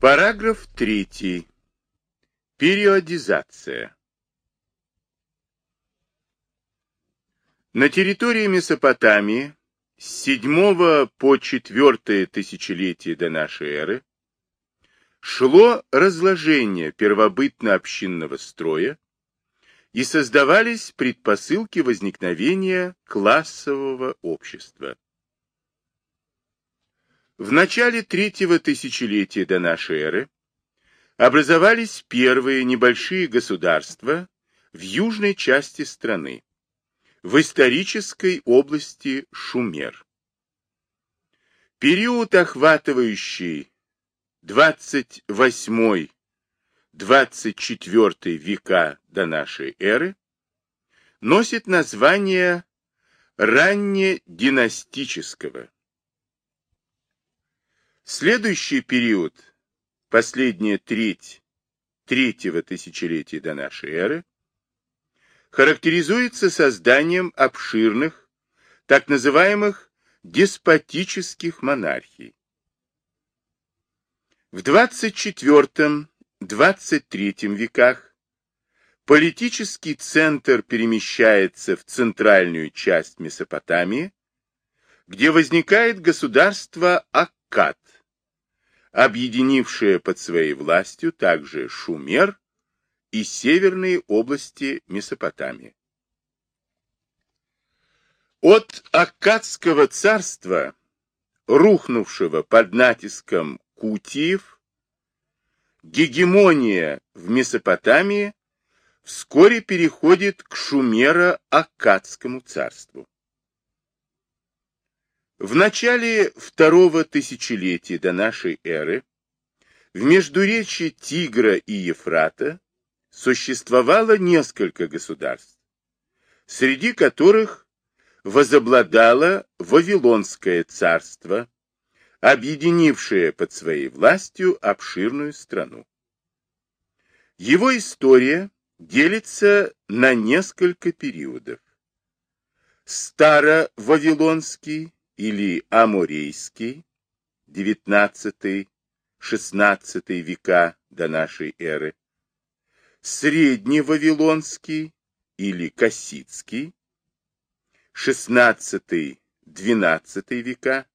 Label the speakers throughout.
Speaker 1: Параграф 3. Периодизация. На территории Месопотамии с 7 по 4 тысячелетие до нашей эры шло разложение первобытно-общинного строя и создавались предпосылки возникновения классового общества. В начале третьего тысячелетия до нашей эры образовались первые небольшие государства в южной части страны, в исторической области Шумер. Период, охватывающий 28-24 века до нашей эры, носит название раннединастического. Следующий период, последняя треть третьего тысячелетия до нашей эры, характеризуется созданием обширных, так называемых деспотических монархий. В 24-23 веках политический центр перемещается в центральную часть Месопотамии, где возникает государство Аккад, объединившая под своей властью также Шумер и северные области Месопотамии. От Аккадского царства, рухнувшего под натиском Кутиев, гегемония в Месопотамии вскоре переходит к Шумеро-Аккадскому царству. В начале второго тысячелетия до нашей эры в междуречии Тигра и Ефрата существовало несколько государств, среди которых возобладало Вавилонское царство, объединившее под своей властью обширную страну. Его история делится на несколько периодов. Старо-Вавилонский, или Аморейский, XIX-XVI века до нашей эры, Средневавилонский или Кассидский, XVI-XII века,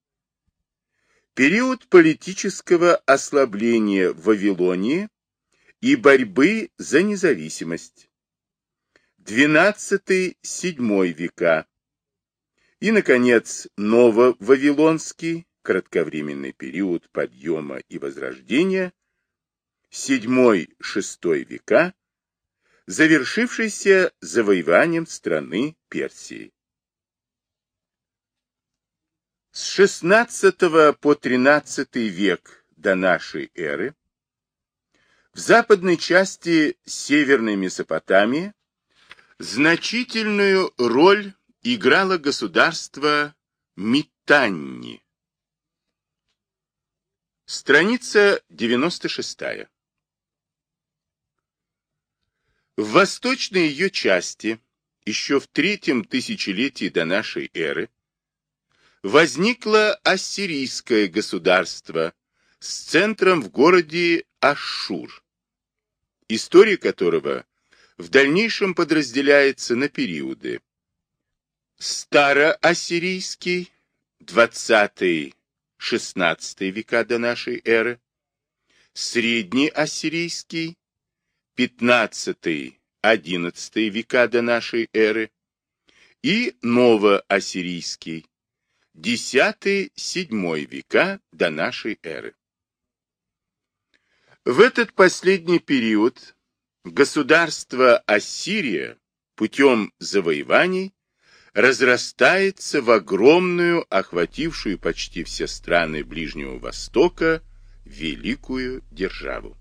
Speaker 1: период политического ослабления Вавилонии и борьбы за независимость, XII-VII века, и, наконец, Ново-Вавилонский, кратковременный период подъема и возрождения, VII-VI века, завершившийся завоеванием страны Персии. С XVI по XIII век до нашей эры в западной части Северной Месопотамии значительную роль играло государство Митанни. Страница 96. В восточной ее части, еще в третьем тысячелетии до нашей эры, возникло ассирийское государство с центром в городе Ашшур, история которого в дальнейшем подразделяется на периоды Староассирийский, 20-16 века до нашей эры, Среднеассирийский, 15-11 века до нашей эры и Новоассирийский, 10-7 века до нашей эры. В этот последний период государство Ассирия путем завоеваний разрастается в огромную, охватившую почти все страны Ближнего Востока, великую державу.